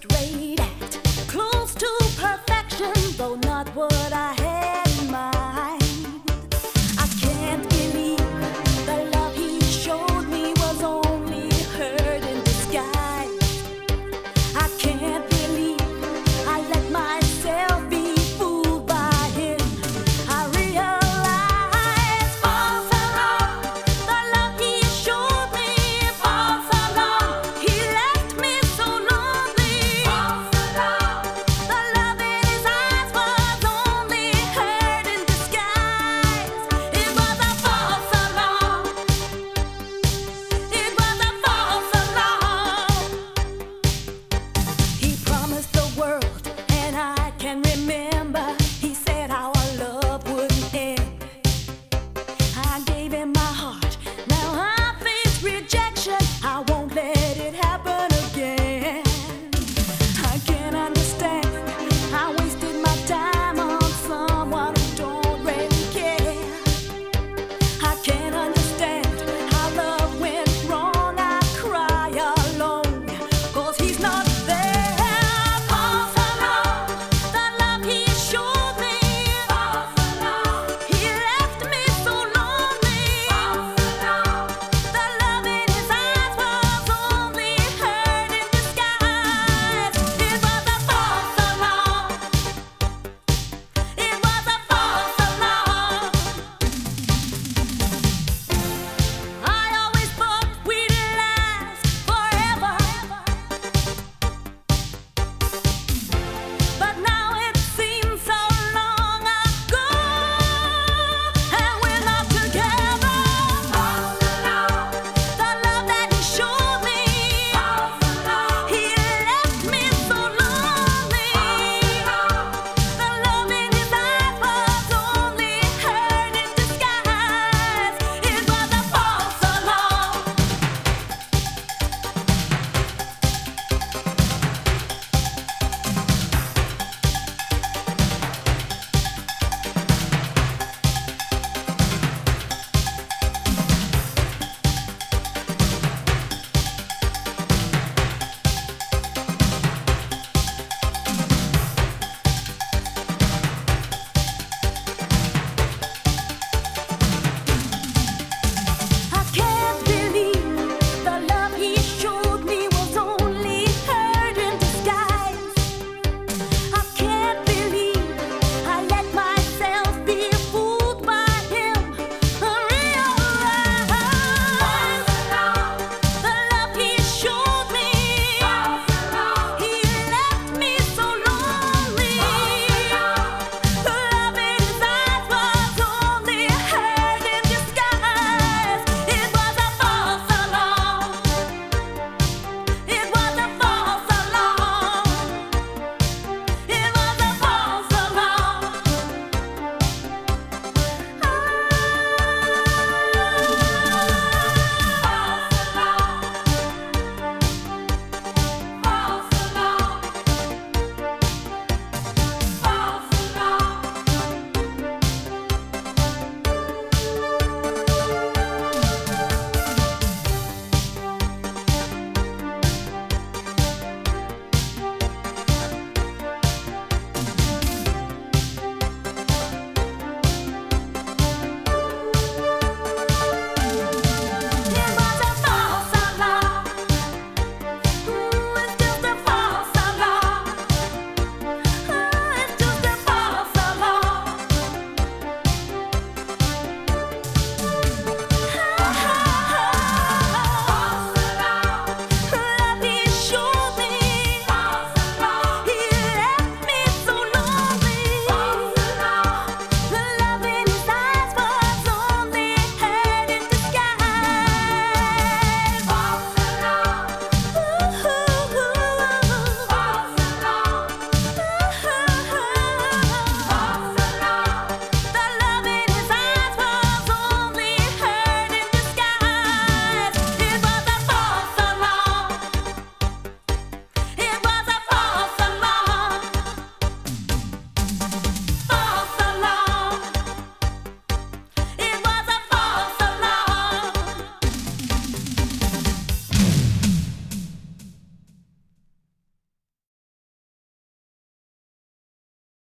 just rain.